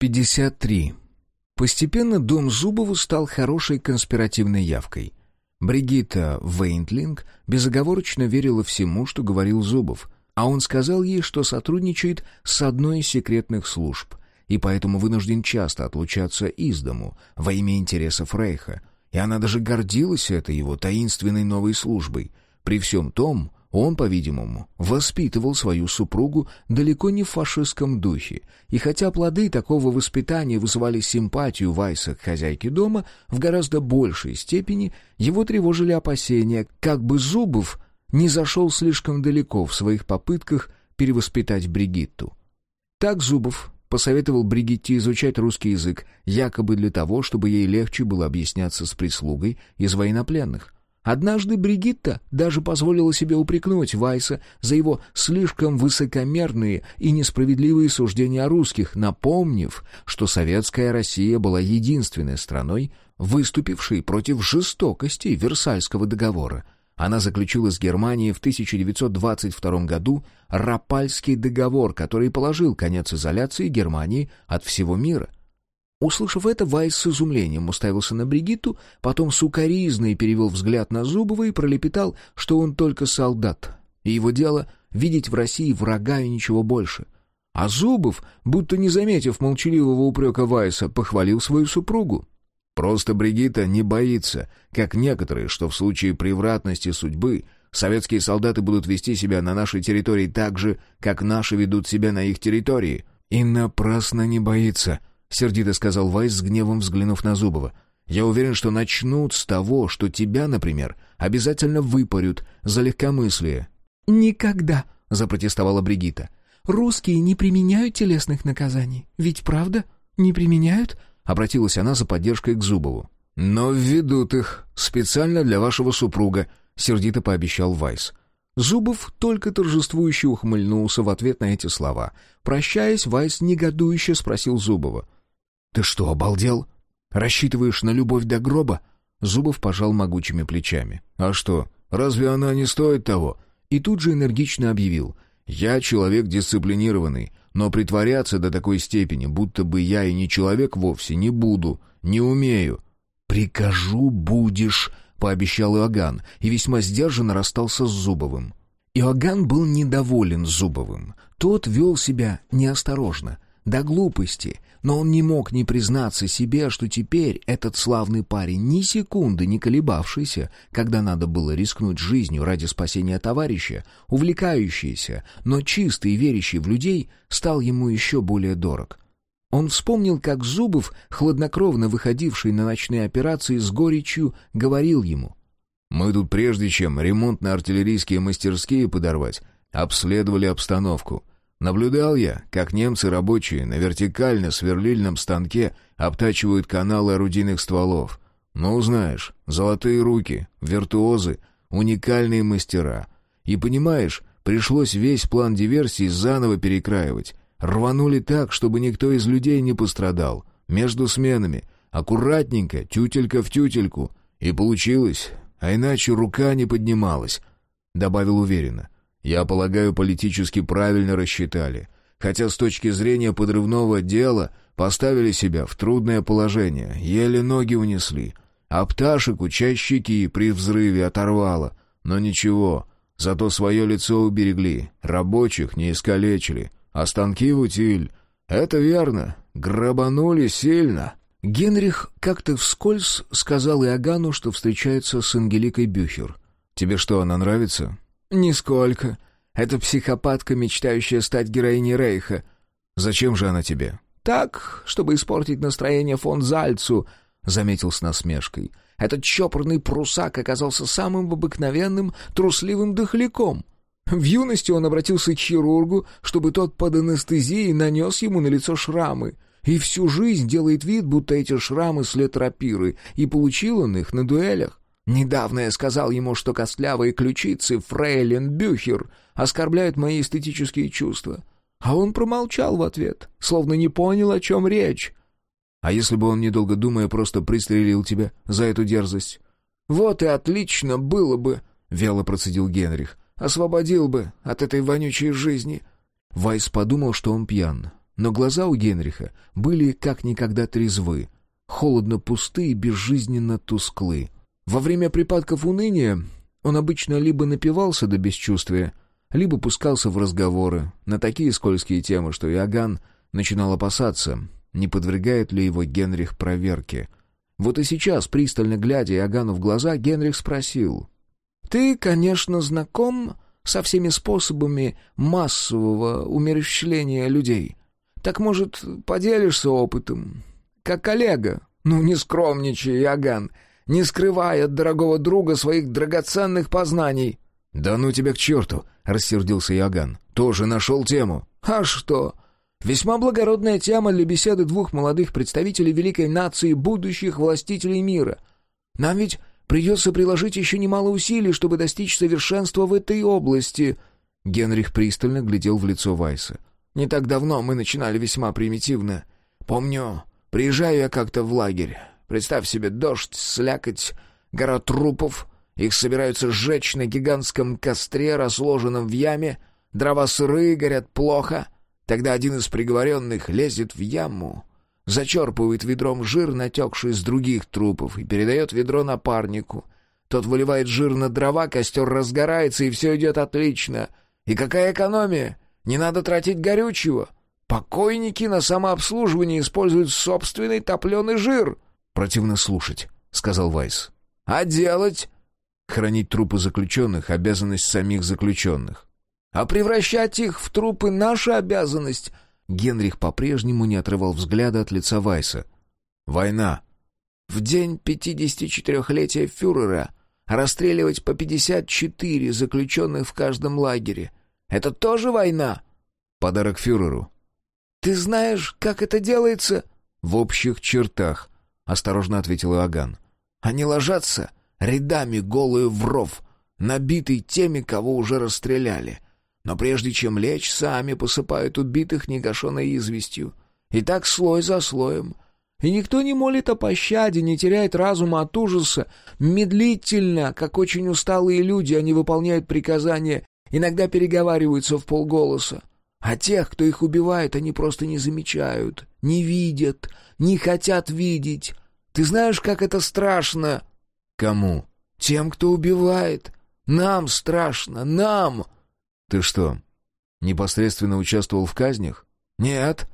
53. Постепенно дом Зубова стал хорошей конспиративной явкой. Бригитта Вейнтлинг безоговорочно верила всему, что говорил Зубов, а он сказал ей, что сотрудничает с одной из секретных служб, и поэтому вынужден часто отлучаться из дому во имя интересов Рейха, и она даже гордилась этой его таинственной новой службой. При всем том, он, по-видимому, воспитывал свою супругу далеко не в фашистском духе, и хотя плоды такого воспитания вызывали симпатию Вайса к хозяйке дома, в гораздо большей степени его тревожили опасения, как бы Зубов не зашел слишком далеко в своих попытках перевоспитать Бригитту. Так Зубов посоветовал Бригитте изучать русский язык, якобы для того, чтобы ей легче было объясняться с прислугой из военнопленных. Однажды Бригитта даже позволила себе упрекнуть Вайса за его слишком высокомерные и несправедливые суждения о русских, напомнив, что советская Россия была единственной страной, выступившей против жестокости Версальского договора. Она заключила с Германией в 1922 году Рапальский договор, который положил конец изоляции Германии от всего мира. Услышав это, Вайс с изумлением уставился на Бригитту, потом сукоризно перевел взгляд на Зубова и пролепетал, что он только солдат, и его дело — видеть в России врага и ничего больше. А Зубов, будто не заметив молчаливого упрека Вайса, похвалил свою супругу. «Просто Бригитта не боится, как некоторые, что в случае превратности судьбы советские солдаты будут вести себя на нашей территории так же, как наши ведут себя на их территории. И напрасно не боится», — сердито сказал Вайс с гневом взглянув на Зубова. «Я уверен, что начнут с того, что тебя, например, обязательно выпарют за легкомыслие». «Никогда», — запротестовала Бригита. «Русские не применяют телесных наказаний. Ведь правда? Не применяют?» — обратилась она за поддержкой к Зубову. «Но введут их специально для вашего супруга», — сердито пообещал Вайс. Зубов только торжествующе ухмыльнулся в ответ на эти слова. Прощаясь, Вайс негодующе спросил Зубова. «Ты что, обалдел? Рассчитываешь на любовь до гроба?» Зубов пожал могучими плечами. «А что, разве она не стоит того?» И тут же энергично объявил. «Я человек дисциплинированный, но притворяться до такой степени, будто бы я и не человек вовсе, не буду, не умею». «Прикажу, будешь», — пообещал Иоганн, и весьма сдержанно расстался с Зубовым. Иоганн был недоволен Зубовым. Тот вел себя неосторожно, до глупости, но он не мог не признаться себе, что теперь этот славный парень, ни секунды не колебавшийся, когда надо было рискнуть жизнью ради спасения товарища, увлекающийся, но чистый и верящий в людей, стал ему еще более дорог. Он вспомнил, как Зубов, хладнокровно выходивший на ночные операции с горечью, говорил ему. «Мы тут прежде чем ремонтно-артиллерийские мастерские подорвать, обследовали обстановку». Наблюдал я, как немцы рабочие на вертикально-сверлильном станке обтачивают каналы орудийных стволов. Ну, знаешь, золотые руки, виртуозы, уникальные мастера. И понимаешь, пришлось весь план диверсии заново перекраивать. Рванули так, чтобы никто из людей не пострадал. Между сменами. Аккуратненько, тютелька в тютельку. И получилось. А иначе рука не поднималась. Добавил уверенно. Я полагаю, политически правильно рассчитали. Хотя с точки зрения подрывного дела поставили себя в трудное положение, еле ноги унесли. А пташек часть щеки при взрыве оторвало. Но ничего, зато свое лицо уберегли, рабочих не искалечили. А станки в утиль. Это верно, грабанули сильно. Генрих как-то вскользь сказал Иоганну, что встречается с Ангеликой Бюхер. «Тебе что, она нравится?» «Нисколько. Это психопатка, мечтающая стать героиней Рейха». «Зачем же она тебе?» «Так, чтобы испортить настроение фон Зальцу», — заметил с насмешкой. «Этот чопорный прусак оказался самым обыкновенным, трусливым дохляком. В юности он обратился к хирургу, чтобы тот под анестезией нанес ему на лицо шрамы, и всю жизнь делает вид, будто эти шрамы след рапиры, и получил он их на дуэлях. Недавно я сказал ему, что костлявые ключицы Фрейлин Бюхер оскорбляют мои эстетические чувства. А он промолчал в ответ, словно не понял, о чем речь. А если бы он, недолго думая, просто пристрелил тебя за эту дерзость? «Вот и отлично было бы», — вяло процедил Генрих. «Освободил бы от этой вонючей жизни». Вайс подумал, что он пьян. Но глаза у Генриха были как никогда трезвы, холодно пусты и безжизненно тусклы. Во время припадков уныния он обычно либо напивался до бесчувствия, либо пускался в разговоры на такие скользкие темы, что Иоганн начинал опасаться, не подвергает ли его Генрих проверке. Вот и сейчас, пристально глядя Иоганну в глаза, Генрих спросил. «Ты, конечно, знаком со всеми способами массового умерщвления людей. Так, может, поделишься опытом? Как коллега? Ну, не скромничай, Иоганн, не скрывай от дорогого друга своих драгоценных познаний». «Да ну тебя к черту!» — рассердился Иоганн. «Тоже нашел тему». «А что? Весьма благородная тема для беседы двух молодых представителей великой нации будущих властителей мира. Нам ведь придется приложить еще немало усилий, чтобы достичь совершенства в этой области». Генрих пристально глядел в лицо Вайса. «Не так давно мы начинали весьма примитивно. Помню, приезжаю я как-то в лагерь. Представь себе дождь, слякоть, гора трупов. Их собираются сжечь на гигантском костре, расложенном в яме. Дрова сырые, горят плохо». Тогда один из приговоренных лезет в яму, зачерпывает ведром жир, натекший с других трупов, и передает ведро напарнику. Тот выливает жир на дрова, костер разгорается, и все идет отлично. И какая экономия? Не надо тратить горючего. Покойники на самообслуживание используют собственный топленый жир. «Противно слушать», — сказал Вайс. «А делать?» «Хранить трупы заключенных — обязанность самих заключенных. А превращать их в трупы — наша обязанность. Генрих по-прежнему не отрывал взгляда от лица Вайса. «Война. В день 54-летия фюрера расстреливать по 54 заключенных в каждом лагере. Это тоже война?» «Подарок фюреру». «Ты знаешь, как это делается?» «В общих чертах», — осторожно ответил Иоганн. «Они ложатся рядами голые в ров, набитый теми, кого уже расстреляли. Но прежде чем лечь, сами посыпают убитых негашенной известью. И так слой за слоем. И никто не молит о пощаде, не теряет разума от ужаса. Медлительно, как очень усталые люди, они выполняют приказания, иногда переговариваются в полголоса. А тех, кто их убивает, они просто не замечают, не видят, не хотят видеть. Ты знаешь, как это страшно? Кому? Тем, кто убивает. Нам страшно, нам. «Ты что, непосредственно участвовал в казнях?» «Нет».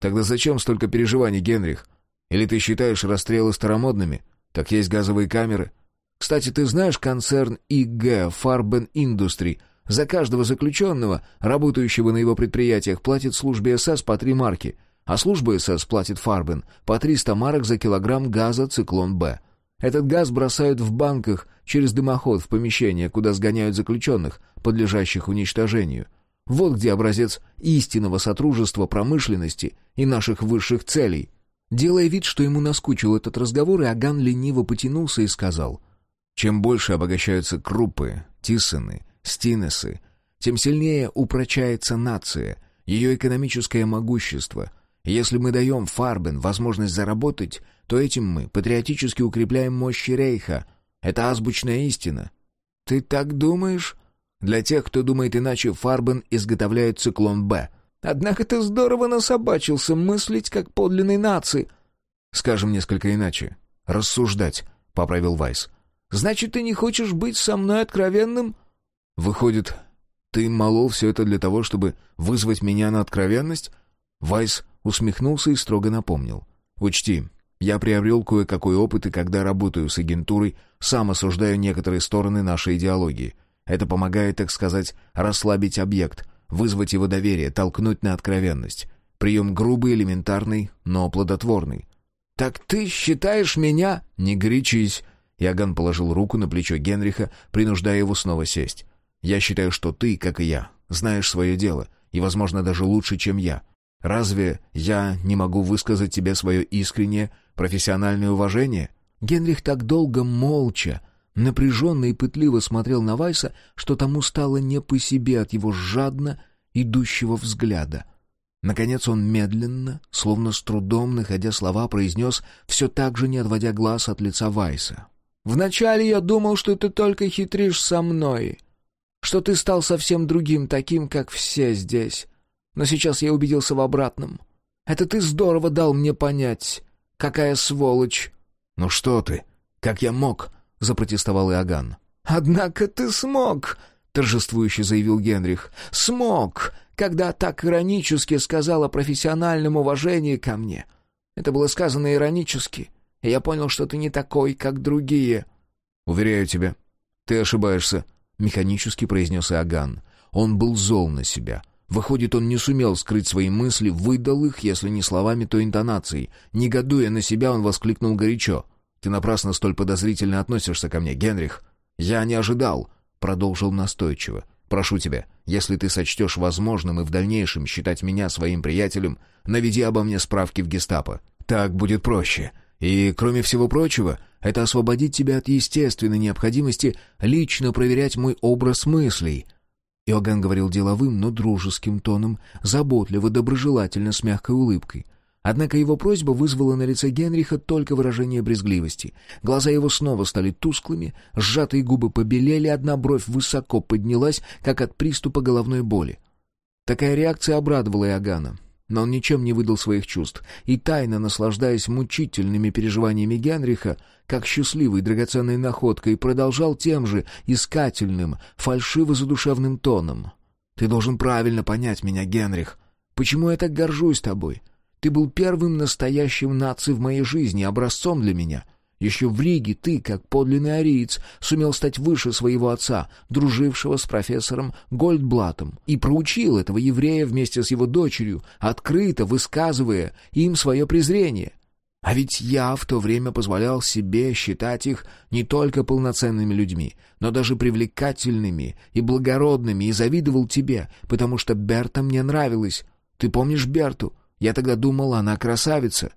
«Тогда зачем столько переживаний, Генрих? Или ты считаешь расстрелы старомодными? Так есть газовые камеры. Кстати, ты знаешь концерн ИГ Farben Industry? За каждого заключенного, работающего на его предприятиях, платит службе СС по три марки, а служба СС платит Farben по 300 марок за килограмм газа «Циклон-Б». Этот газ бросают в банках через дымоход в помещение, куда сгоняют заключенных, подлежащих уничтожению. Вот где образец истинного сотрудничества промышленности и наших высших целей. Делая вид, что ему наскучил этот разговор, Иоганн лениво потянулся и сказал, «Чем больше обогащаются крупы, тиссены, стинесы, тем сильнее упрочается нация, ее экономическое могущество. Если мы даем Фарбен возможность заработать, то этим мы патриотически укрепляем мощи Рейха. Это азбучная истина». «Ты так думаешь?» Для тех, кто думает иначе, Фарбен изготовляет циклон «Б». Однако ты здорово насобачился мыслить как подлинной нации. Скажем несколько иначе. Рассуждать, — поправил Вайс. Значит, ты не хочешь быть со мной откровенным? Выходит, ты молол все это для того, чтобы вызвать меня на откровенность? Вайс усмехнулся и строго напомнил. Учти, я приобрел кое-какой опыт, и когда работаю с агентурой, сам осуждаю некоторые стороны нашей идеологии. Это помогает, так сказать, расслабить объект, вызвать его доверие, толкнуть на откровенность. Прием грубый, элементарный, но плодотворный. «Так ты считаешь меня...» «Не горячись!» Яган положил руку на плечо Генриха, принуждая его снова сесть. «Я считаю, что ты, как и я, знаешь свое дело, и, возможно, даже лучше, чем я. Разве я не могу высказать тебе свое искреннее, профессиональное уважение?» Генрих так долго молча, напряженно и пытливо смотрел на Вайса, что тому стало не по себе от его жадно идущего взгляда. Наконец он медленно, словно с трудом находя слова, произнес, все так же не отводя глаз от лица Вайса. «Вначале я думал, что ты только хитришь со мной, что ты стал совсем другим, таким, как все здесь. но сейчас я убедился в обратном. Это ты здорово дал мне понять. Какая сволочь!» «Ну что ты? Как я мог?» — запротестовал Иоганн. «Однако ты смог!» — торжествующе заявил Генрих. «Смог, когда так иронически сказал о профессиональном уважении ко мне. Это было сказано иронически, и я понял, что ты не такой, как другие». «Уверяю тебя, ты ошибаешься», — механически произнес Иоганн. Он был зол на себя. Выходит, он не сумел скрыть свои мысли, выдал их, если не словами, то интонацией. Негодуя на себя, он воскликнул горячо. «Ты напрасно столь подозрительно относишься ко мне, Генрих». «Я не ожидал», — продолжил настойчиво. «Прошу тебя, если ты сочтешь возможным и в дальнейшем считать меня своим приятелем, наведи обо мне справки в гестапо. Так будет проще. И, кроме всего прочего, это освободит тебя от естественной необходимости лично проверять мой образ мыслей». Иоганн говорил деловым, но дружеским тоном, заботливо, доброжелательно, с мягкой улыбкой. Однако его просьба вызвала на лице Генриха только выражение брезгливости. Глаза его снова стали тусклыми, сжатые губы побелели, одна бровь высоко поднялась, как от приступа головной боли. Такая реакция обрадовала Иоганна но он ничем не выдал своих чувств, и тайно наслаждаясь мучительными переживаниями Генриха, как счастливой драгоценной находкой, продолжал тем же искательным, фальшиво-задушевным тоном. «Ты должен правильно понять меня, Генрих. Почему я так горжусь тобой? Ты был первым настоящим наци в моей жизни, образцом для меня. Еще в Риге ты, как подлинный ариец, сумел стать выше своего отца, дружившего с профессором Гольдблатом, и проучил этого еврея вместе с его дочерью, открыто высказывая им свое презрение. А ведь я в то время позволял себе считать их не только полноценными людьми, но даже привлекательными и благородными, и завидовал тебе, потому что Берта мне нравилась. Ты помнишь Берту? Я тогда думал, она красавица».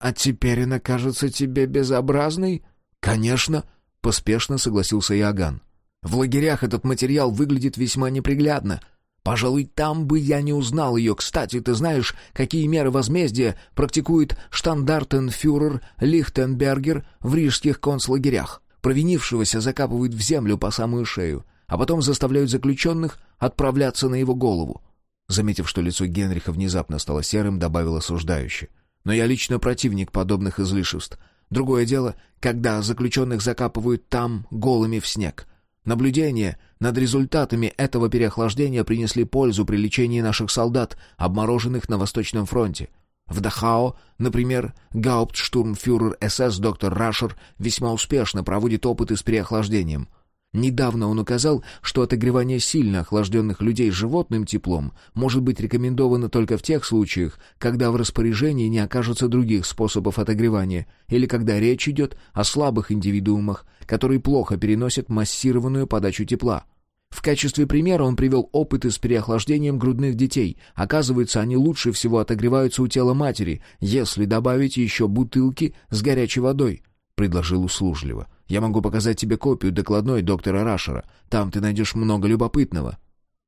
«А теперь она кажется тебе безобразной?» «Конечно», — поспешно согласился Иоганн. «В лагерях этот материал выглядит весьма неприглядно. Пожалуй, там бы я не узнал ее. Кстати, ты знаешь, какие меры возмездия практикует штандартенфюрер Лихтенбергер в рижских концлагерях? Провинившегося закапывают в землю по самую шею, а потом заставляют заключенных отправляться на его голову». Заметив, что лицо Генриха внезапно стало серым, добавил осуждающе. Но я лично противник подобных излишеств. Другое дело, когда заключенных закапывают там, голыми в снег. Наблюдения над результатами этого переохлаждения принесли пользу при лечении наших солдат, обмороженных на Восточном фронте. В Дахао, например, гауптштурмфюрер СС доктор Рашер весьма успешно проводит опыты с переохлаждением — Недавно он указал, что отогревание сильно охлажденных людей животным теплом может быть рекомендовано только в тех случаях, когда в распоряжении не окажется других способов отогревания, или когда речь идет о слабых индивидуумах, которые плохо переносят массированную подачу тепла. В качестве примера он привел опыты с переохлаждением грудных детей. Оказывается, они лучше всего отогреваются у тела матери, если добавить еще бутылки с горячей водой, — предложил услужливо. — я могу показать тебе копию докладной доктора Рашера. Там ты найдешь много любопытного».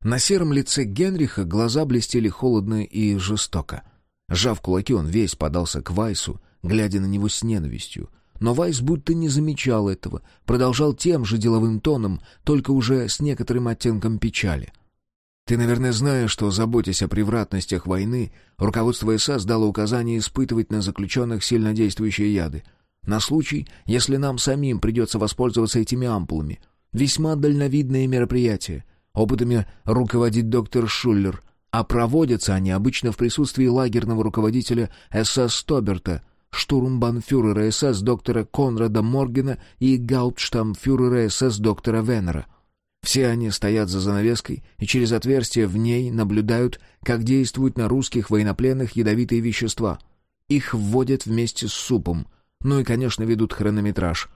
На сером лице Генриха глаза блестели холодно и жестоко. Сжав кулаки, он весь подался к Вайсу, глядя на него с ненавистью. Но Вайс будто не замечал этого, продолжал тем же деловым тоном, только уже с некоторым оттенком печали. «Ты, наверное, знаешь, что, заботясь о превратностях войны, руководство СС дало указание испытывать на заключенных сильнодействующие яды. На случай, если нам самим придется воспользоваться этими ампулами. Весьма дальновидное мероприятие. Опытами руководит доктор Шуллер, а проводятся они обычно в присутствии лагерного руководителя СС Стоберта, штурмбанфюрера СС доктора Конрада Моргена и гауптштамфюрера СС доктора Венера. Все они стоят за занавеской и через отверстие в ней наблюдают, как действуют на русских военнопленных ядовитые вещества. Их вводят вместе с супом — ну и, конечно, ведут хронометраж.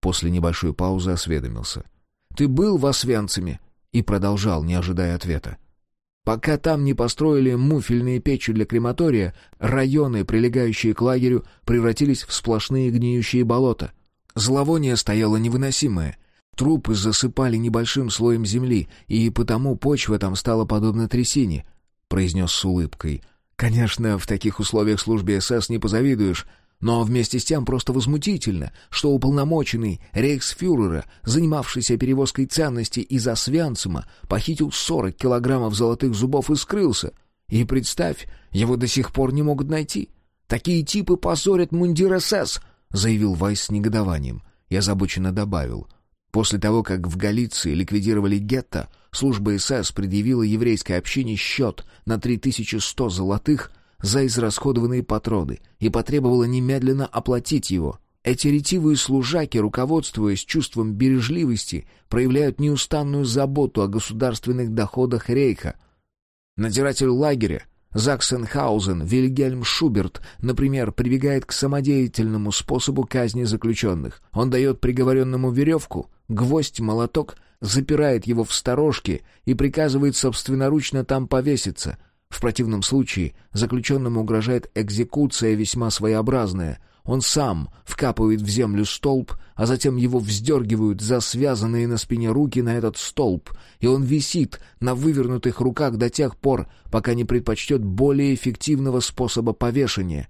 После небольшой паузы осведомился. «Ты был в Освенциме?» И продолжал, не ожидая ответа. Пока там не построили муфельные печи для крематория, районы, прилегающие к лагерю, превратились в сплошные гниющие болота. Зловоние стояло невыносимое. Трупы засыпали небольшим слоем земли, и потому почва там стала подобна трясине, — произнес с улыбкой. «Конечно, в таких условиях службе СС не позавидуешь, но вместе с тем просто возмутительно, что уполномоченный рейхсфюрера, занимавшийся перевозкой ценностей из Освенцима, похитил 40 килограммов золотых зубов и скрылся. И представь, его до сих пор не могут найти. Такие типы позорят мундир СС, заявил Вайс с негодованием. Я озабоченно добавил. После того, как в Галиции ликвидировали гетто, служба СС предъявила еврейской общине счет на 3100 золотых за израсходованные патроны и потребовала немедленно оплатить его. Эти ретивые служаки, руководствуясь чувством бережливости, проявляют неустанную заботу о государственных доходах Рейха. Надзиратель лагеря Заксенхаузен Вильгельм Шуберт, например, прибегает к самодеятельному способу казни заключенных. Он дает приговоренному веревку, гвоздь, молоток, запирает его в сторожке и приказывает собственноручно там повеситься. В противном случае заключенному угрожает экзекуция весьма своеобразная — он сам вкапывает в землю столб, а затем его вздергивают за связанные на спине руки на этот столб, и он висит на вывернутых руках до тех пор, пока не предпочтет более эффективного способа повешения.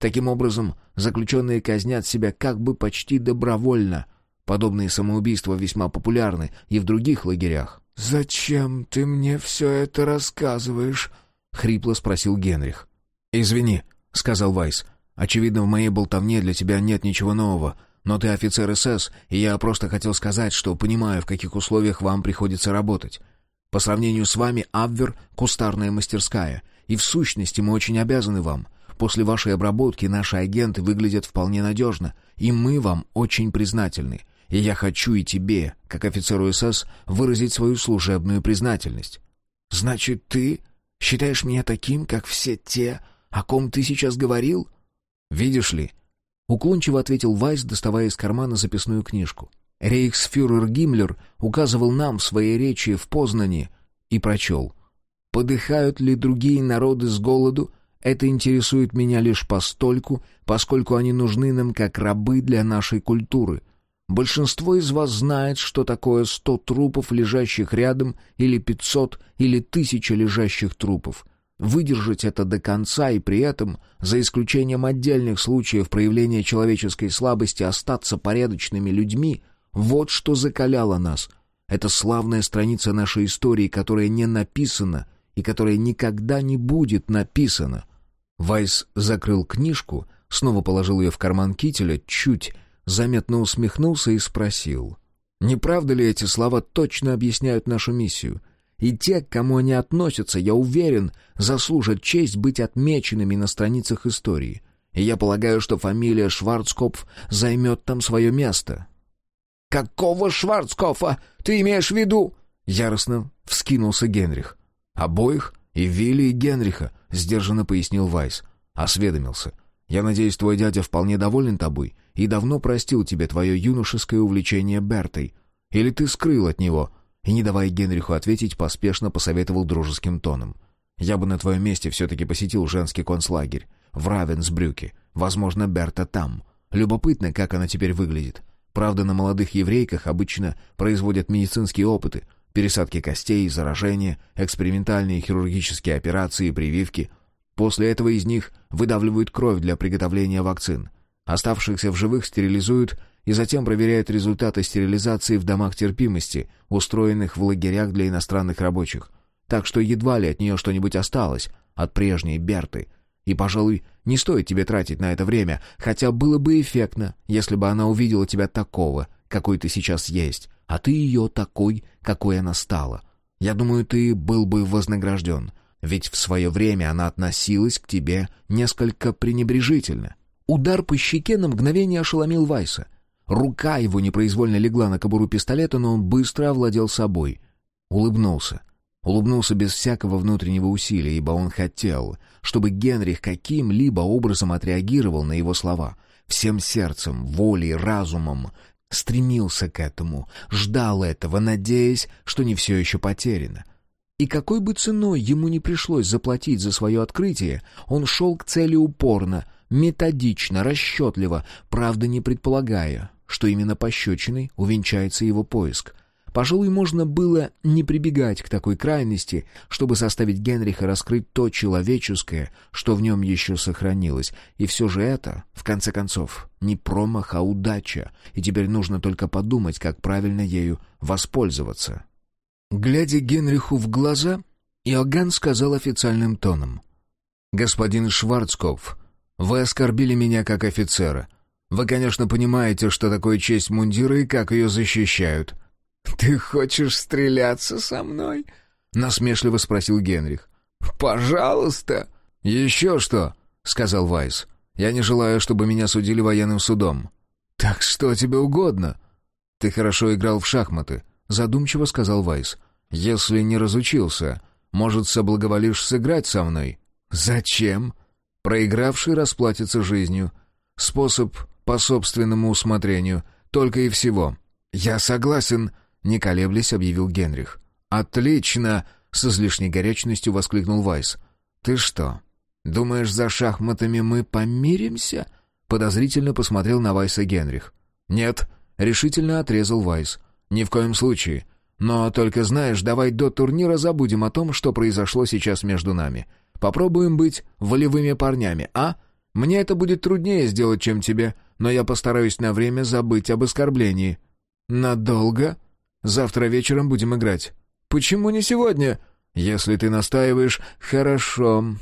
Таким образом, заключенные казнят себя как бы почти добровольно. Подобные самоубийства весьма популярны и в других лагерях. «Зачем ты мне все это рассказываешь?» — хрипло спросил Генрих. «Извини», — сказал Вайс. Очевидно, в моей болтовне для тебя нет ничего нового, но ты офицер СС, и я просто хотел сказать, что понимаю, в каких условиях вам приходится работать. По сравнению с вами Абвер — кустарная мастерская, и в сущности мы очень обязаны вам. После вашей обработки наши агенты выглядят вполне надежно, и мы вам очень признательны. И я хочу и тебе, как офицеру СС, выразить свою служебную признательность». «Значит, ты считаешь меня таким, как все те, о ком ты сейчас говорил?» «Видишь ли?» — уклончиво ответил Вайс, доставая из кармана записную книжку. Рейхсфюрер Гиммлер указывал нам в своей речи в Познане и прочел. «Подыхают ли другие народы с голоду? Это интересует меня лишь постольку, поскольку они нужны нам как рабы для нашей культуры. Большинство из вас знает, что такое сто трупов, лежащих рядом, или пятьсот, или тысяча лежащих трупов. Выдержать это до конца и при этом, за исключением отдельных случаев проявления человеческой слабости, остаться порядочными людьми — вот что закаляло нас. Это славная страница нашей истории, которая не написана и которая никогда не будет написана. Вайс закрыл книжку, снова положил ее в карман кителя, чуть заметно усмехнулся и спросил. «Не правда ли эти слова точно объясняют нашу миссию?» И те, к кому они относятся, я уверен, заслужат честь быть отмеченными на страницах истории. И я полагаю, что фамилия Шварцкопф займет там свое место». «Какого Шварцкопфа ты имеешь в виду?» — яростно вскинулся Генрих. «Обоих, и Вилли, и Генриха», — сдержанно пояснил Вайс. Осведомился. «Я надеюсь, твой дядя вполне доволен тобой и давно простил тебе твое юношеское увлечение Бертой. Или ты скрыл от него и, не давая Генриху ответить, поспешно посоветовал дружеским тоном. «Я бы на твоем месте все-таки посетил женский концлагерь. В Равенсбрюке. Возможно, Берта там. Любопытно, как она теперь выглядит. Правда, на молодых еврейках обычно производят медицинские опыты. Пересадки костей, заражения, экспериментальные хирургические операции прививки. После этого из них выдавливают кровь для приготовления вакцин. Оставшихся в живых стерилизуют и затем проверяют результаты стерилизации в домах терпимости, устроенных в лагерях для иностранных рабочих. Так что едва ли от нее что-нибудь осталось, от прежней Берты. И, пожалуй, не стоит тебе тратить на это время, хотя было бы эффектно, если бы она увидела тебя такого, какой ты сейчас есть, а ты ее такой, какой она стала. Я думаю, ты был бы вознагражден, ведь в свое время она относилась к тебе несколько пренебрежительно. Удар по щеке на мгновение ошеломил Вайса. Рука его непроизвольно легла на кобуру пистолета, но он быстро овладел собой. Улыбнулся. Улыбнулся без всякого внутреннего усилия, ибо он хотел, чтобы Генрих каким-либо образом отреагировал на его слова. Всем сердцем, волей, разумом стремился к этому, ждал этого, надеясь, что не все еще потеряно. И какой бы ценой ему не пришлось заплатить за свое открытие, он шел к цели упорно, методично, расчетливо, правда не предполагая, что именно пощечиной увенчается его поиск. Пожалуй, можно было не прибегать к такой крайности, чтобы заставить Генриха раскрыть то человеческое, что в нем еще сохранилось. И все же это, в конце концов, не промах, а удача, и теперь нужно только подумать, как правильно ею воспользоваться. Глядя Генриху в глаза, Иоганн сказал официальным тоном. «Господин Шварцкопф, вы оскорбили меня как офицера. Вы, конечно, понимаете, что такое честь мундира и как ее защищают». «Ты хочешь стреляться со мной?» — насмешливо спросил Генрих. «Пожалуйста!» «Еще что?» — сказал Вайс. «Я не желаю, чтобы меня судили военным судом». «Так что тебе угодно?» «Ты хорошо играл в шахматы», — задумчиво сказал Вайс. «Если не разучился, может, соблаговолишь сыграть со мной?» «Зачем?» «Проигравший расплатится жизнью. Способ по собственному усмотрению. Только и всего». «Я согласен», — не колеблясь объявил Генрих. «Отлично!» — с излишней горячностью воскликнул Вайс. «Ты что, думаешь, за шахматами мы помиримся?» Подозрительно посмотрел на Вайса Генрих. «Нет», — решительно отрезал Вайс. «Ни в коем случае. Но только знаешь, давай до турнира забудем о том, что произошло сейчас между нами. Попробуем быть волевыми парнями, а? Мне это будет труднее сделать, чем тебе, но я постараюсь на время забыть об оскорблении». «Надолго? Завтра вечером будем играть». «Почему не сегодня?» «Если ты настаиваешь...» «Хорошо.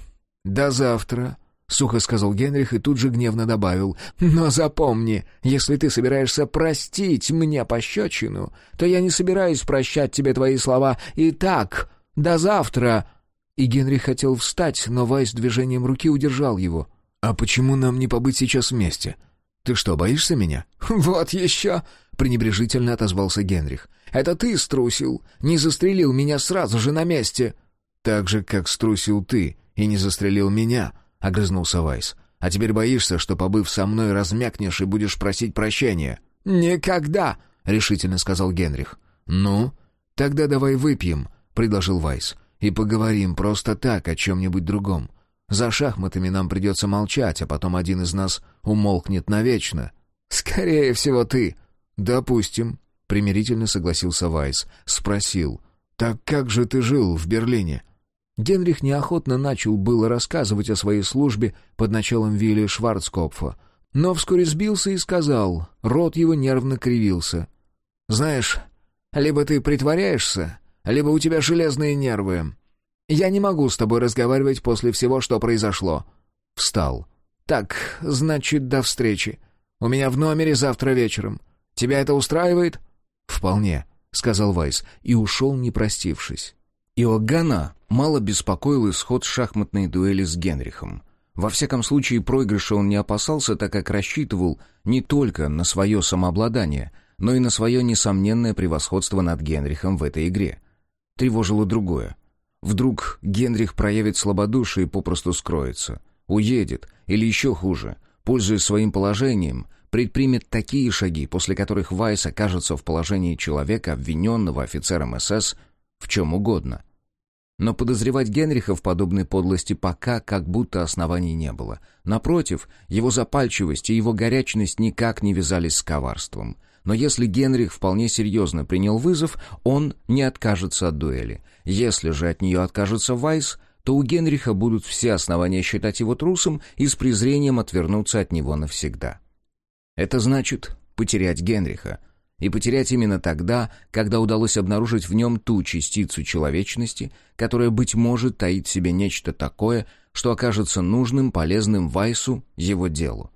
До завтра», — сухо сказал Генрих и тут же гневно добавил. «Но запомни, если ты собираешься простить мне пощечину, то я не собираюсь прощать тебе твои слова. Итак, до завтра!» И Генрих хотел встать, но Вайс движением руки удержал его. «А почему нам не побыть сейчас вместе? Ты что, боишься меня?» «Вот еще!» — пренебрежительно отозвался Генрих. «Это ты струсил, не застрелил меня сразу же на месте!» «Так же, как струсил ты и не застрелил меня!» — огрызнулся Вайс. «А теперь боишься, что, побыв со мной, размякнешь и будешь просить прощения?» «Никогда!» — решительно сказал Генрих. «Ну, тогда давай выпьем», — предложил Вайс. «И поговорим просто так, о чем-нибудь другом. За шахматами нам придется молчать, а потом один из нас умолкнет навечно». «Скорее всего, ты», «Допустим», — примирительно согласился Вайс. Спросил, «Так как же ты жил в Берлине?» Генрих неохотно начал было рассказывать о своей службе под началом Вилли Шварцкопфа, но вскоре сбился и сказал, рот его нервно кривился. «Знаешь, либо ты притворяешься, либо у тебя железные нервы. Я не могу с тобой разговаривать после всего, что произошло». Встал. «Так, значит, до встречи. У меня в номере завтра вечером. Тебя это устраивает?» «Вполне», — сказал Вайс, и ушел, не простившись. Иоганна мало беспокоил исход шахматной дуэли с Генрихом. Во всяком случае, проигрыша он не опасался, так как рассчитывал не только на свое самообладание, но и на свое несомненное превосходство над Генрихом в этой игре. Тревожило другое. Вдруг Генрих проявит слабодушие и попросту скроется, уедет, или еще хуже, пользуясь своим положением, предпримет такие шаги, после которых Вайс окажется в положении человека, обвиненного офицером СС в чем угодно. Но подозревать Генриха в подобной подлости пока как будто оснований не было. Напротив, его запальчивость и его горячность никак не вязались с коварством. Но если Генрих вполне серьезно принял вызов, он не откажется от дуэли. Если же от нее откажется Вайс, то у Генриха будут все основания считать его трусом и с презрением отвернуться от него навсегда. Это значит потерять Генриха. И потерять именно тогда, когда удалось обнаружить в нем ту частицу человечности, которая, быть может, таит в себе нечто такое, что окажется нужным, полезным Вайсу, его делу.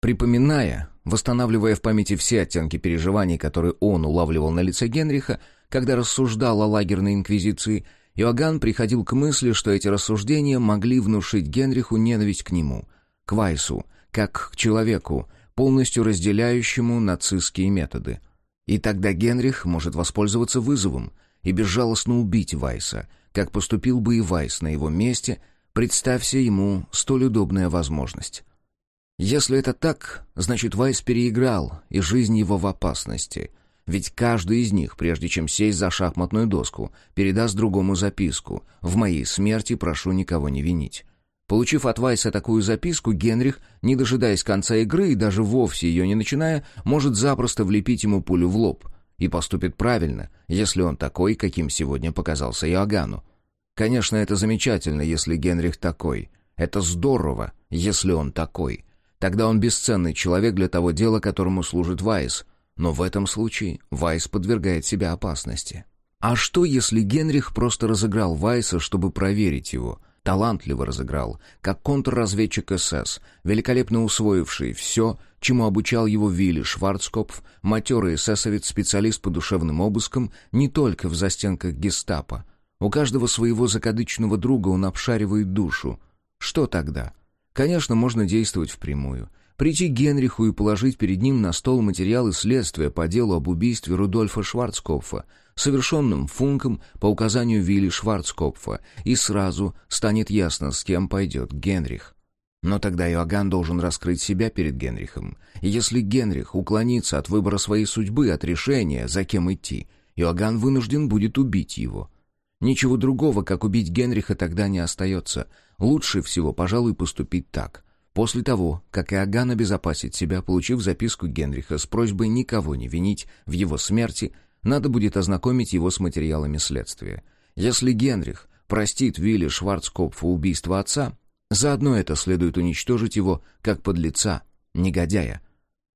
Припоминая, восстанавливая в памяти все оттенки переживаний, которые он улавливал на лице Генриха, когда рассуждал о лагерной инквизиции, Иоганн приходил к мысли, что эти рассуждения могли внушить Генриху ненависть к нему, к Вайсу, как к человеку, полностью разделяющему нацистские методы. И тогда Генрих может воспользоваться вызовом и безжалостно убить Вайса, как поступил бы и Вайс на его месте, представься ему столь удобная возможность. Если это так, значит Вайс переиграл, и жизнь его в опасности. Ведь каждый из них, прежде чем сесть за шахматную доску, передаст другому записку «В моей смерти прошу никого не винить». Получив от Вайса такую записку, Генрих, не дожидаясь конца игры и даже вовсе ее не начиная, может запросто влепить ему пулю в лоб. И поступит правильно, если он такой, каким сегодня показался Иоганну. Конечно, это замечательно, если Генрих такой. Это здорово, если он такой. Тогда он бесценный человек для того дела, которому служит Вайс. Но в этом случае Вайс подвергает себя опасности. А что, если Генрих просто разыграл Вайса, чтобы проверить его? Талантливо разыграл, как контрразведчик СС, великолепно усвоивший все, чему обучал его Вилли Шварцкопф, матерый эсэсовец, специалист по душевным обыскам, не только в застенках гестапо. У каждого своего закадычного друга он обшаривает душу. Что тогда? Конечно, можно действовать впрямую. Прийти к Генриху и положить перед ним на стол материалы следствия по делу об убийстве Рудольфа Шварцкопфа, совершенным Функом по указанию Вилли Шварцкопфа, и сразу станет ясно, с кем пойдет Генрих. Но тогда Иоганн должен раскрыть себя перед Генрихом. Если Генрих уклонится от выбора своей судьбы, от решения, за кем идти, Иоганн вынужден будет убить его. Ничего другого, как убить Генриха, тогда не остается. Лучше всего, пожалуй, поступить так. После того, как Иоганн обезопасит себя, получив записку Генриха с просьбой никого не винить в его смерти, надо будет ознакомить его с материалами следствия. Если Генрих простит Вилли Шварцкопфу убийство отца, заодно это следует уничтожить его как подлеца, негодяя.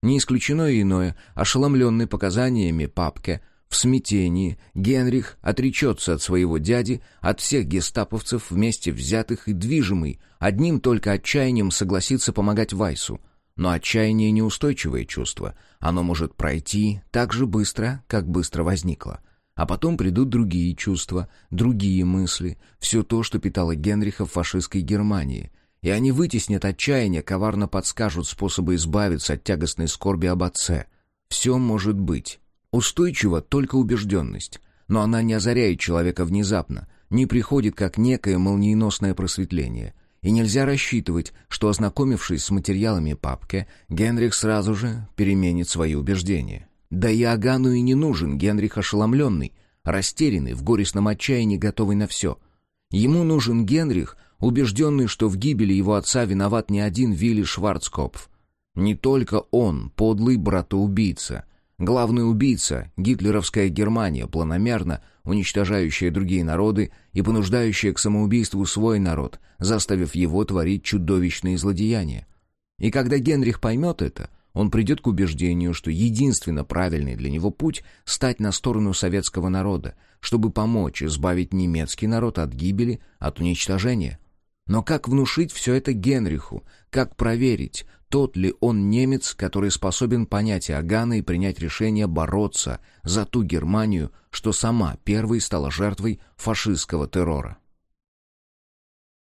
Не исключено и иное, ошеломленный показаниями папке, в смятении Генрих отречется от своего дяди, от всех гестаповцев вместе взятых и движимый, одним только отчаянием согласится помогать Вайсу. Но отчаяние — неустойчивое чувство. Оно может пройти так же быстро, как быстро возникло. А потом придут другие чувства, другие мысли, все то, что питало Генриха в фашистской Германии. И они вытеснят отчаяние, коварно подскажут способы избавиться от тягостной скорби об отце. Все может быть. Устойчива только убежденность, но она не озаряет человека внезапно, не приходит как некое молниеносное просветление. И нельзя рассчитывать, что, ознакомившись с материалами папки, Генрих сразу же переменит свои убеждения. Да и Агану и не нужен Генрих ошеломленный, растерянный, в горестном отчаянии, готовый на все. Ему нужен Генрих, убежденный, что в гибели его отца виноват не один Вилли Шварцкопф. Не только он, подлый братоубийца, Главный убийца — гитлеровская Германия, планомерно уничтожающая другие народы и понуждающая к самоубийству свой народ, заставив его творить чудовищные злодеяния. И когда Генрих поймет это, он придет к убеждению, что единственно правильный для него путь — стать на сторону советского народа, чтобы помочь избавить немецкий народ от гибели, от уничтожения. Но как внушить все это Генриху? Как проверить, тот ли он немец, который способен понять Иоганна и принять решение бороться за ту Германию, что сама первой стала жертвой фашистского террора.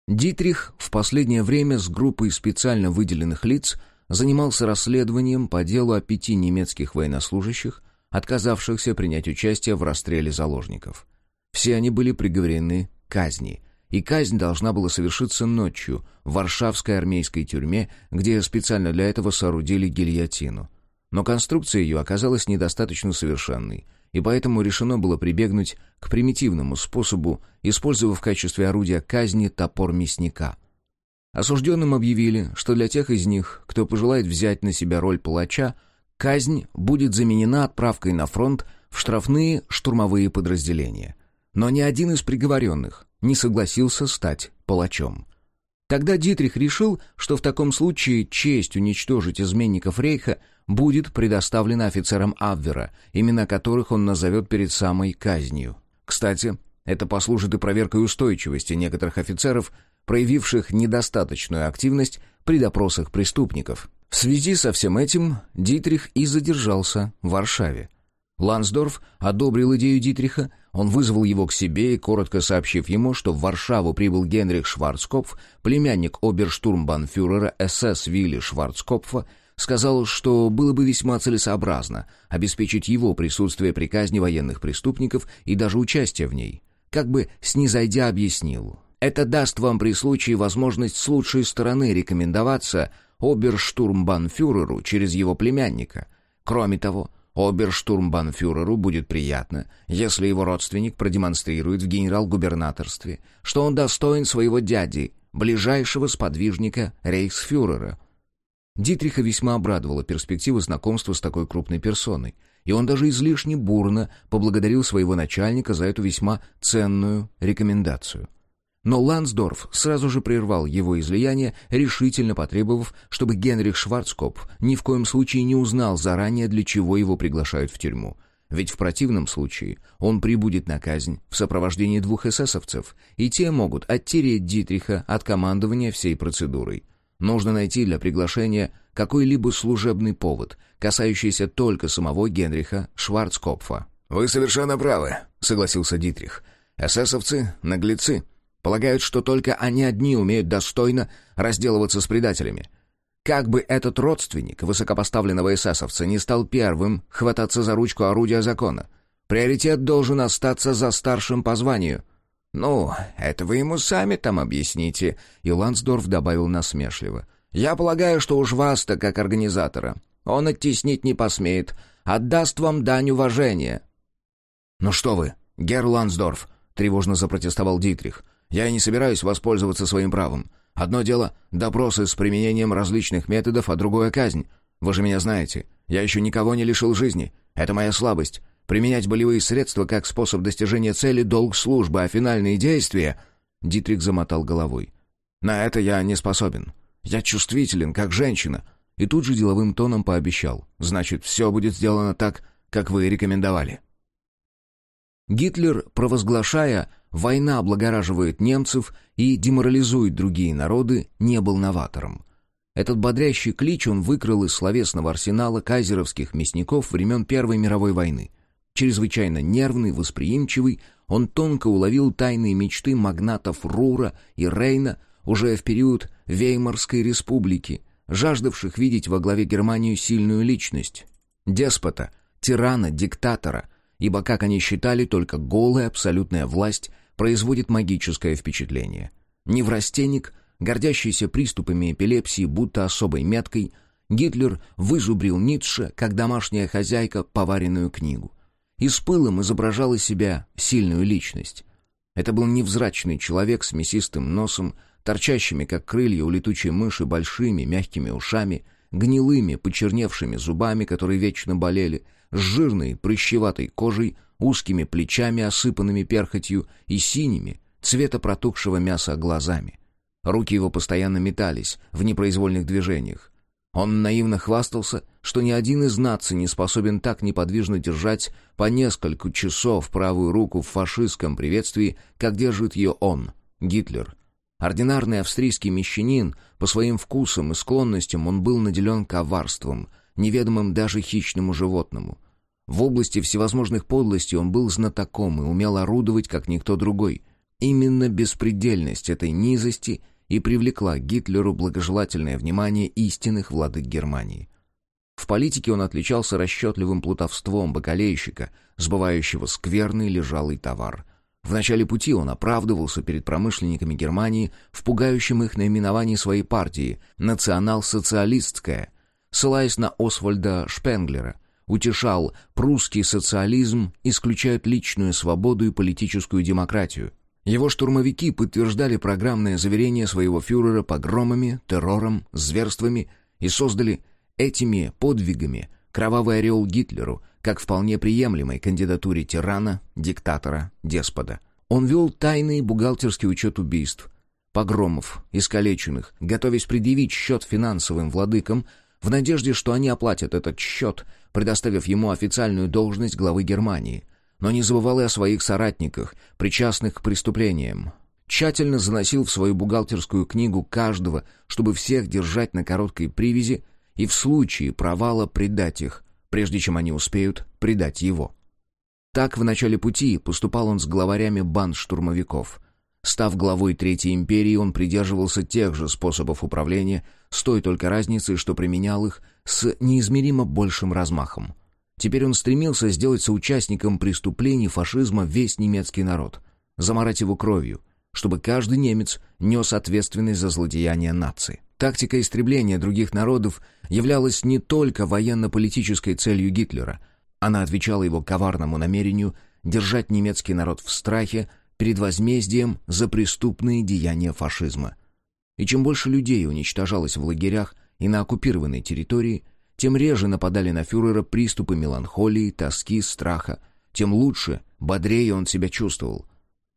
Дитрих в последнее время с группой специально выделенных лиц занимался расследованием по делу о пяти немецких военнослужащих, отказавшихся принять участие в расстреле заложников. Все они были приговорены к казни – и казнь должна была совершиться ночью в Варшавской армейской тюрьме, где специально для этого соорудили гильотину. Но конструкция ее оказалась недостаточно совершенной, и поэтому решено было прибегнуть к примитивному способу, используя в качестве орудия казни топор мясника. Осужденным объявили, что для тех из них, кто пожелает взять на себя роль палача, казнь будет заменена отправкой на фронт в штрафные штурмовые подразделения. Но ни один из приговоренных не согласился стать палачом. Тогда Дитрих решил, что в таком случае честь уничтожить изменников Рейха будет предоставлена офицерам Абвера, имена которых он назовет перед самой казнью. Кстати, это послужит и проверкой устойчивости некоторых офицеров, проявивших недостаточную активность при допросах преступников. В связи со всем этим Дитрих и задержался в Варшаве. Лансдорф одобрил идею Дитриха, он вызвал его к себе и, коротко сообщив ему, что в Варшаву прибыл Генрих Шварцкопф, племянник оберштурмбанфюрера СС Вилли Шварцкопфа, сказал, что было бы весьма целесообразно обеспечить его присутствие при казни военных преступников и даже участие в ней. Как бы снизойдя объяснил, это даст вам при случае возможность с лучшей стороны рекомендоваться оберштурмбанфюреру через его племянника. Кроме того, Оберштурмбанфюреру будет приятно, если его родственник продемонстрирует в генерал-губернаторстве, что он достоин своего дяди, ближайшего сподвижника рейхсфюрера. Дитриха весьма обрадовала перспектива знакомства с такой крупной персоной, и он даже излишне бурно поблагодарил своего начальника за эту весьма ценную рекомендацию. Но Лансдорф сразу же прервал его излияние, решительно потребовав, чтобы Генрих Шварцкопф ни в коем случае не узнал заранее, для чего его приглашают в тюрьму. Ведь в противном случае он прибудет на казнь в сопровождении двух эсэсовцев, и те могут оттереть Дитриха от командования всей процедурой. Нужно найти для приглашения какой-либо служебный повод, касающийся только самого Генриха Шварцкопфа. «Вы совершенно правы», — согласился Дитрих. «Эсэсовцы — наглецы. Полагают, что только они одни умеют достойно разделываться с предателями. Как бы этот родственник высокопоставленного эсэсовца не стал первым хвататься за ручку орудия закона, приоритет должен остаться за старшим по званию. «Ну, это вы ему сами там объясните», — и Лансдорф добавил насмешливо. «Я полагаю, что уж вас-то, как организатора, он оттеснить не посмеет, отдаст вам дань уважения». «Ну что вы, Герр Лансдорф», — тревожно запротестовал Дитрих, — «я и не собираюсь воспользоваться своим правом. Одно дело — допросы с применением различных методов, а другое — казнь. Вы же меня знаете. Я еще никого не лишил жизни. Это моя слабость. Применять болевые средства как способ достижения цели — долг службы, а финальные действия...» Дитрик замотал головой. «На это я не способен. Я чувствителен, как женщина». И тут же деловым тоном пообещал. «Значит, все будет сделано так, как вы рекомендовали». Гитлер, провозглашая «война облагораживает немцев и деморализует другие народы», не был новатором. Этот бодрящий клич он выкрал из словесного арсенала кайзеровских мясников времен Первой мировой войны. Чрезвычайно нервный, восприимчивый, он тонко уловил тайные мечты магнатов Рура и Рейна уже в период Веймарской республики, жаждавших видеть во главе Германию сильную личность. Деспота, тирана, диктатора — ибо, как они считали, только голая абсолютная власть производит магическое впечатление. Неврастенник, гордящийся приступами эпилепсии будто особой меткой, Гитлер вызубрил Ницше, как домашняя хозяйка, поваренную книгу. И с пылом изображал из себя сильную личность. Это был невзрачный человек с мясистым носом, торчащими, как крылья у летучей мыши, большими мягкими ушами, гнилыми, почерневшими зубами, которые вечно болели, с жирной, прыщеватой кожей, узкими плечами, осыпанными перхотью, и синими, цвета протухшего мяса глазами. Руки его постоянно метались в непроизвольных движениях. Он наивно хвастался, что ни один из наций не способен так неподвижно держать по несколько часов правую руку в фашистском приветствии, как держит ее он, Гитлер. Ординарный австрийский мещанин, по своим вкусам и склонностям он был наделен коварством, неведомым даже хищному животному. В области всевозможных подлостей он был знатоком и умел орудовать, как никто другой. Именно беспредельность этой низости и привлекла Гитлеру благожелательное внимание истинных владык Германии. В политике он отличался расчетливым плутовством бакалейщика, сбывающего скверный лежалый товар. В начале пути он оправдывался перед промышленниками Германии в пугающем их наименовании своей партии «национал-социалистская», ссылаясь на Освальда Шпенглера, утешал «прусский социализм исключает личную свободу и политическую демократию». Его штурмовики подтверждали программное заверение своего фюрера погромами, террором, зверствами и создали этими подвигами кровавый ореол Гитлеру как вполне приемлемой кандидатуре тирана, диктатора, деспота. Он вел тайный бухгалтерский учет убийств, погромов, искалеченных, готовясь предъявить счет финансовым владыкам, в надежде, что они оплатят этот счет, предоставив ему официальную должность главы Германии, но не забывал и о своих соратниках, причастных к преступлениям. Тщательно заносил в свою бухгалтерскую книгу каждого, чтобы всех держать на короткой привязи и в случае провала предать их, прежде чем они успеют предать его. Так в начале пути поступал он с главарями банд штурмовиков — Став главой Третьей империи, он придерживался тех же способов управления, с той только разницей, что применял их с неизмеримо большим размахом. Теперь он стремился сделать соучастником преступлений фашизма весь немецкий народ, заморать его кровью, чтобы каждый немец нес ответственность за злодеяния нации. Тактика истребления других народов являлась не только военно-политической целью Гитлера, она отвечала его коварному намерению держать немецкий народ в страхе перед возмездием за преступные деяния фашизма. И чем больше людей уничтожалось в лагерях и на оккупированной территории, тем реже нападали на фюрера приступы меланхолии, тоски, страха, тем лучше, бодрее он себя чувствовал.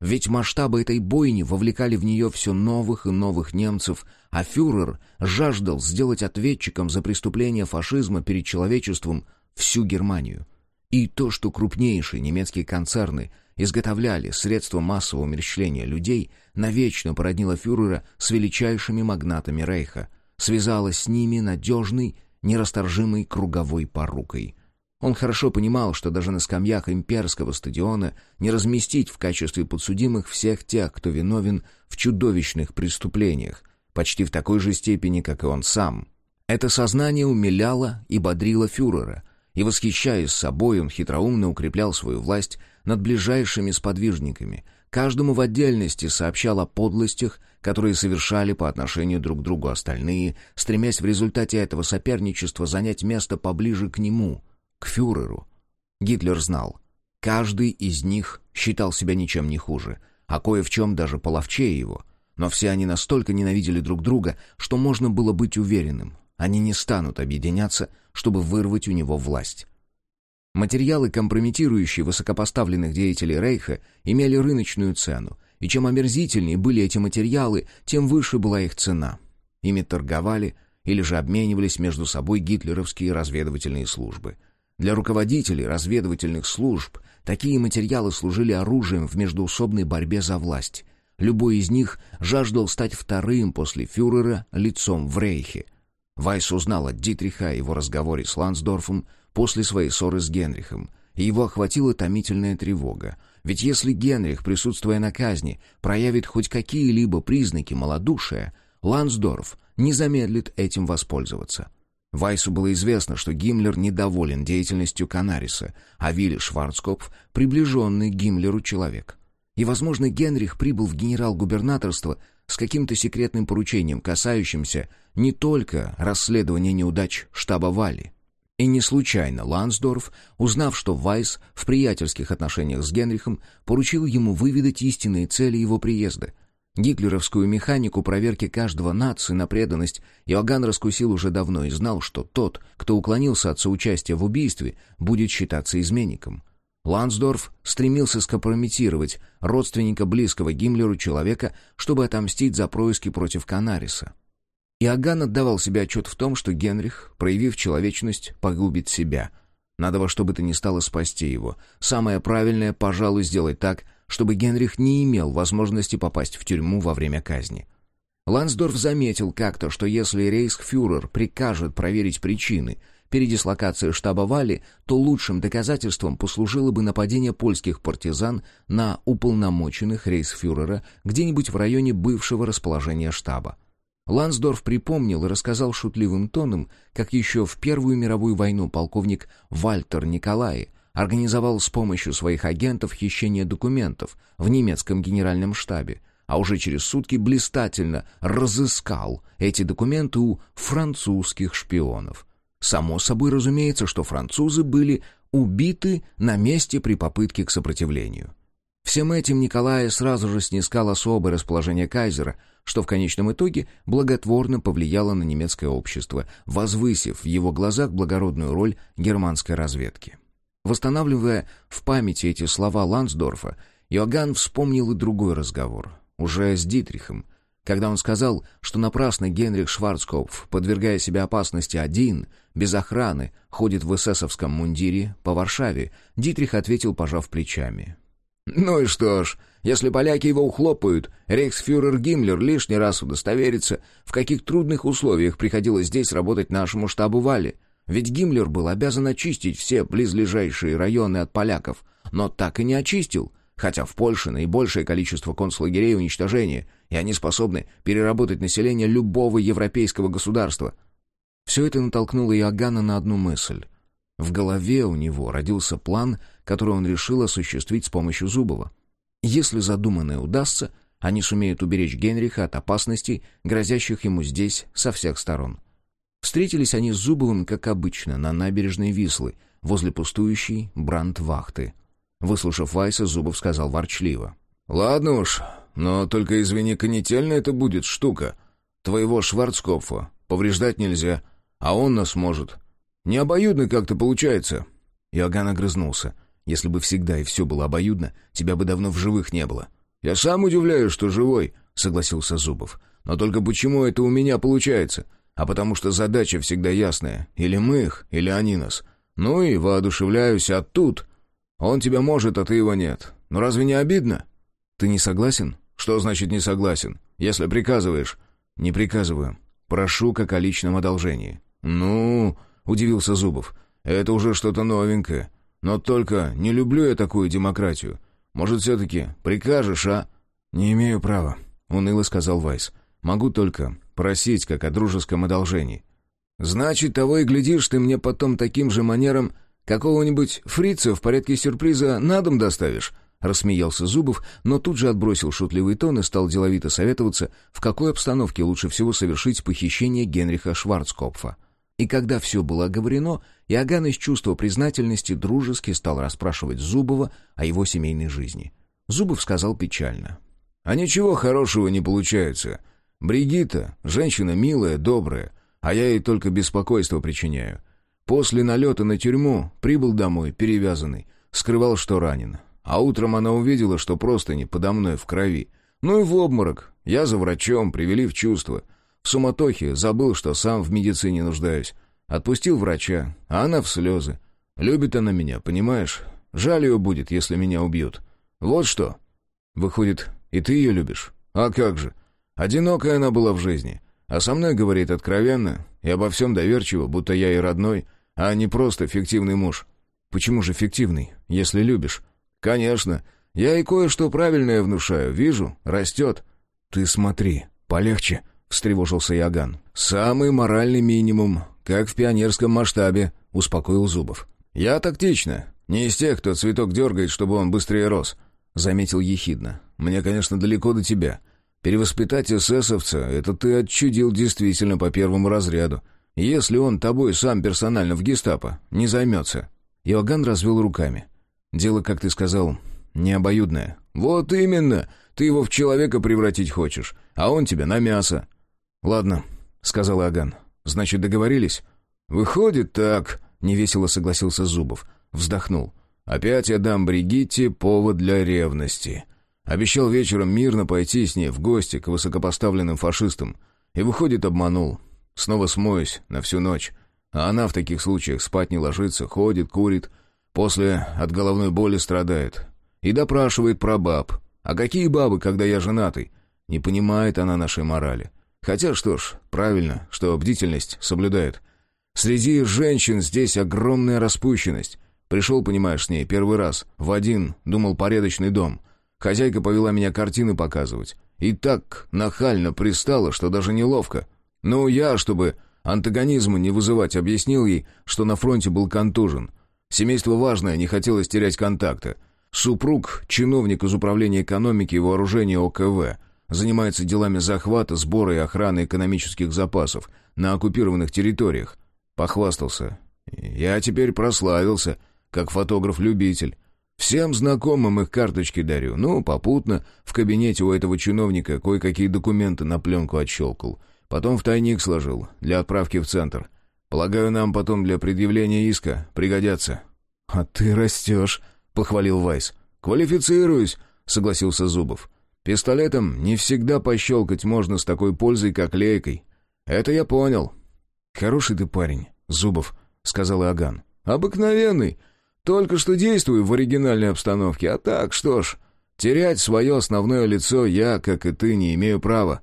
Ведь масштабы этой бойни вовлекали в нее все новых и новых немцев, а фюрер жаждал сделать ответчиком за преступления фашизма перед человечеством всю Германию. И то, что крупнейшие немецкие концерны изготовляли средства массового умерщвления людей, навечно породнило фюрера с величайшими магнатами Рейха, связало с ними надежной, нерасторжимой круговой порукой. Он хорошо понимал, что даже на скамьях имперского стадиона не разместить в качестве подсудимых всех тех, кто виновен в чудовищных преступлениях, почти в такой же степени, как и он сам. Это сознание умиляло и бодрило фюрера, и, восхищаясь собой, он хитроумно укреплял свою власть над ближайшими сподвижниками, каждому в отдельности сообщал о подлостях, которые совершали по отношению друг к другу остальные, стремясь в результате этого соперничества занять место поближе к нему, к фюреру. Гитлер знал, каждый из них считал себя ничем не хуже, а кое в чем даже половчее его, но все они настолько ненавидели друг друга, что можно было быть уверенным, они не станут объединяться, чтобы вырвать у него власть. Материалы, компрометирующие высокопоставленных деятелей Рейха, имели рыночную цену, и чем омерзительнее были эти материалы, тем выше была их цена. Ими торговали или же обменивались между собой гитлеровские разведывательные службы. Для руководителей разведывательных служб такие материалы служили оружием в междуусобной борьбе за власть. Любой из них жаждал стать вторым после фюрера лицом в Рейхе. Вайс узнал от Дитриха о его разговоре с Лансдорфом, после своей ссоры с Генрихом, и его охватила томительная тревога. Ведь если Генрих, присутствуя на казни, проявит хоть какие-либо признаки малодушия, Лансдорф не замедлит этим воспользоваться. Вайсу было известно, что Гиммлер недоволен деятельностью Канариса, а Вилли Шварцкопф — приближенный Гиммлеру человек. И, возможно, Генрих прибыл в генерал-губернаторство с каким-то секретным поручением, касающимся не только расследования неудач штаба Валли. И не случайно Лансдорф, узнав, что Вайс в приятельских отношениях с Генрихом, поручил ему выведать истинные цели его приезда. Гитлеровскую механику проверки каждого нации на преданность Иоганн раскусил уже давно и знал, что тот, кто уклонился от соучастия в убийстве, будет считаться изменником. Лансдорф стремился скомпрометировать родственника близкого Гиммлеру человека, чтобы отомстить за происки против Канариса. Иоганн отдавал себе отчет в том, что Генрих, проявив человечность, погубит себя. Надо во что бы то ни стало спасти его. Самое правильное, пожалуй, сделать так, чтобы Генрих не имел возможности попасть в тюрьму во время казни. Лансдорф заметил как-то, что если рейхсфюрер прикажет проверить причины передислокации штаба Вали, то лучшим доказательством послужило бы нападение польских партизан на уполномоченных рейхсфюрера где-нибудь в районе бывшего расположения штаба. Лансдорф припомнил и рассказал шутливым тоном, как еще в Первую мировую войну полковник Вальтер Николай организовал с помощью своих агентов хищение документов в немецком генеральном штабе, а уже через сутки блистательно разыскал эти документы у французских шпионов. Само собой разумеется, что французы были убиты на месте при попытке к сопротивлению. Всем этим Николай сразу же снискал особое расположение кайзера, что в конечном итоге благотворно повлияло на немецкое общество, возвысив в его глазах благородную роль германской разведки. Восстанавливая в памяти эти слова Лансдорфа, Иоганн вспомнил и другой разговор, уже с Дитрихом, когда он сказал, что напрасно Генрих Шварцкопф, подвергая себя опасности один, без охраны, ходит в эсэсовском мундире по Варшаве, Дитрих ответил, пожав плечами. Ну и что ж, если поляки его ухлопают, рейхсфюрер Гиммлер лишний раз удостоверится, в каких трудных условиях приходилось здесь работать нашему штабу Вали. Ведь Гиммлер был обязан очистить все близлежащие районы от поляков, но так и не очистил, хотя в Польше наибольшее количество концлагерей уничтожения, и они способны переработать население любого европейского государства. Все это натолкнуло Иоганна на одну мысль. В голове у него родился план, который он решил осуществить с помощью Зубова. Если задуманное удастся, они сумеют уберечь Генриха от опасностей, грозящих ему здесь со всех сторон. Встретились они с Зубовым, как обычно, на набережной Вислы, возле пустующей брандвахты. Выслушав Вайса, Зубов сказал ворчливо. «Ладно уж, но только извини, конетельная это будет штука. Твоего Шварцкопфа повреждать нельзя, а он нас может. Не обоюдно как-то получается». Иоганн огрызнулся. «Если бы всегда и все было обоюдно, тебя бы давно в живых не было». «Я сам удивляюсь, что живой», — согласился Зубов. «Но только почему это у меня получается? А потому что задача всегда ясная. Или мы их, или они нас. Ну и воодушевляюсь, а тут... Он тебя может, а ты его нет. Но разве не обидно? Ты не согласен? Что значит не согласен? Если приказываешь... Не приказываю. Прошу как о личном одолжении. Ну, удивился Зубов, это уже что-то новенькое. Но только не люблю я такую демократию. Может, все-таки прикажешь, а? Не имею права, уныло сказал Вайс. Могу только просить, как о дружеском одолжении. Значит, того и глядишь, ты мне потом таким же манером какого-нибудь фрица в порядке сюрприза на дом доставишь?» Рассмеялся Зубов, но тут же отбросил шутливый тон и стал деловито советоваться, в какой обстановке лучше всего совершить похищение Генриха Шварцкопфа. И когда все было оговорено, Иоганн из чувства признательности дружески стал расспрашивать Зубова о его семейной жизни. Зубов сказал печально. «А ничего хорошего не получается. Бригита — женщина милая, добрая, а я ей только беспокойство причиняю. После налета на тюрьму прибыл домой, перевязанный, скрывал, что ранен. А утром она увидела, что просто не подо мной в крови. Ну и в обморок. Я за врачом, привели в чувство. В суматохе забыл, что сам в медицине нуждаюсь. Отпустил врача, а она в слезы. Любит она меня, понимаешь? Жаль ее будет, если меня убьют. Вот что. Выходит, и ты ее любишь? А как же? Одинокая она была в жизни. А со мной говорит откровенно и обо всем доверчиво, будто я и родной, а не просто фиктивный муж. Почему же фиктивный, если любишь? Конечно. Я и кое-что правильное внушаю. Вижу, растет. Ты смотри, полегче, встревожился Яган. Самый моральный минимум, как в пионерском масштабе, успокоил Зубов. Я тактично. Не из тех, кто цветок дергает, чтобы он быстрее рос. Заметил ехидно. Мне, конечно, далеко до тебя. — Перевоспитать эсэсовца — это ты отчудил действительно по первому разряду. Если он тобой сам персонально в гестапо не займется». Иоганн развел руками. «Дело, как ты сказал, не обоюдное». «Вот именно! Ты его в человека превратить хочешь, а он тебя на мясо». «Ладно», — сказал Иоганн. «Значит, договорились?» «Выходит так», — невесело согласился Зубов. Вздохнул. «Опять я дам Бригитте повод для ревности. Обещал вечером мирно пойти с ней в гости к высокопоставленным фашистам. И, выходит, обманул. Снова смоюсь на всю ночь. А она в таких случаях спать не ложится, ходит, курит. После от головной боли страдает. И допрашивает про баб. А какие бабы, когда я женатый? Не понимает она нашей морали. Хотя, что ж, правильно, что бдительность соблюдает. Среди женщин здесь огромная распущенность. Пришел, понимаешь, с ней первый раз, в один, думал, порядочный дом — Хозяйка повела меня картины показывать. И так нахально пристала, что даже неловко. Ну, я, чтобы антагонизма не вызывать, объяснил ей, что на фронте был контужен. Семейство важное, не хотелось терять контакта. Супруг, чиновник из управления экономики и вооружения ОКВ, занимается делами захвата, сбора и охраны экономических запасов на оккупированных территориях. Похвастался. Я теперь прославился, как фотограф-любитель. Всем знакомым их карточки дарю. Ну, попутно, в кабинете у этого чиновника кое-какие документы на пленку отщелкал. Потом в тайник сложил, для отправки в центр. Полагаю, нам потом для предъявления иска пригодятся». «А ты растешь», — похвалил Вайс. «Квалифицируюсь», — согласился Зубов. «Пистолетом не всегда пощелкать можно с такой пользой, как лейкой. Это я понял». «Хороший ты парень, Зубов», — сказал Иоганн. «Обыкновенный. Только что действую в оригинальной обстановке, а так, что ж, терять свое основное лицо я, как и ты, не имею права».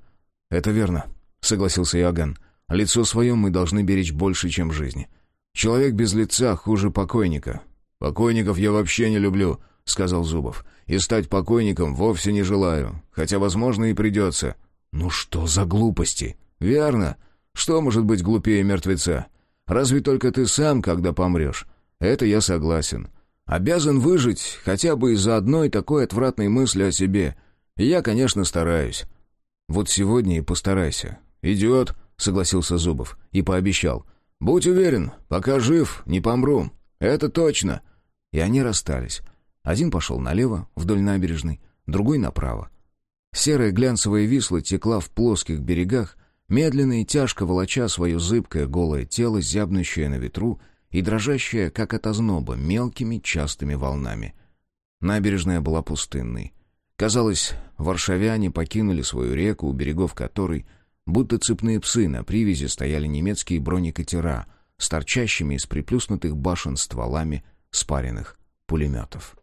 «Это верно», — согласился Иоганн. «Лицо свое мы должны беречь больше, чем жизни. Человек без лица хуже покойника». «Покойников я вообще не люблю», — сказал Зубов. «И стать покойником вовсе не желаю, хотя, возможно, и придется». «Ну что за глупости?» «Верно. Что может быть глупее мертвеца? Разве только ты сам, когда помрешь. Это я согласен. Обязан выжить хотя бы из-за одной такой отвратной мысли о себе. Я, конечно, стараюсь. Вот сегодня и постарайся. Идет, согласился Зубов и пообещал. Будь уверен, пока жив, не помру. Это точно. И они расстались. Один пошел налево, вдоль набережной, другой направо. Серая глянцевая висла текла в плоских берегах, медленно и тяжко волоча свое зыбкое голое тело, зябнущее на ветру и дрожащая, как от озноба, мелкими частыми волнами. Набережная была пустынной. Казалось, варшавяне покинули свою реку, у берегов которой, будто цепные псы на привязи, стояли немецкие бронекатера с торчащими из приплюснутых башен стволами спаренных пулеметов.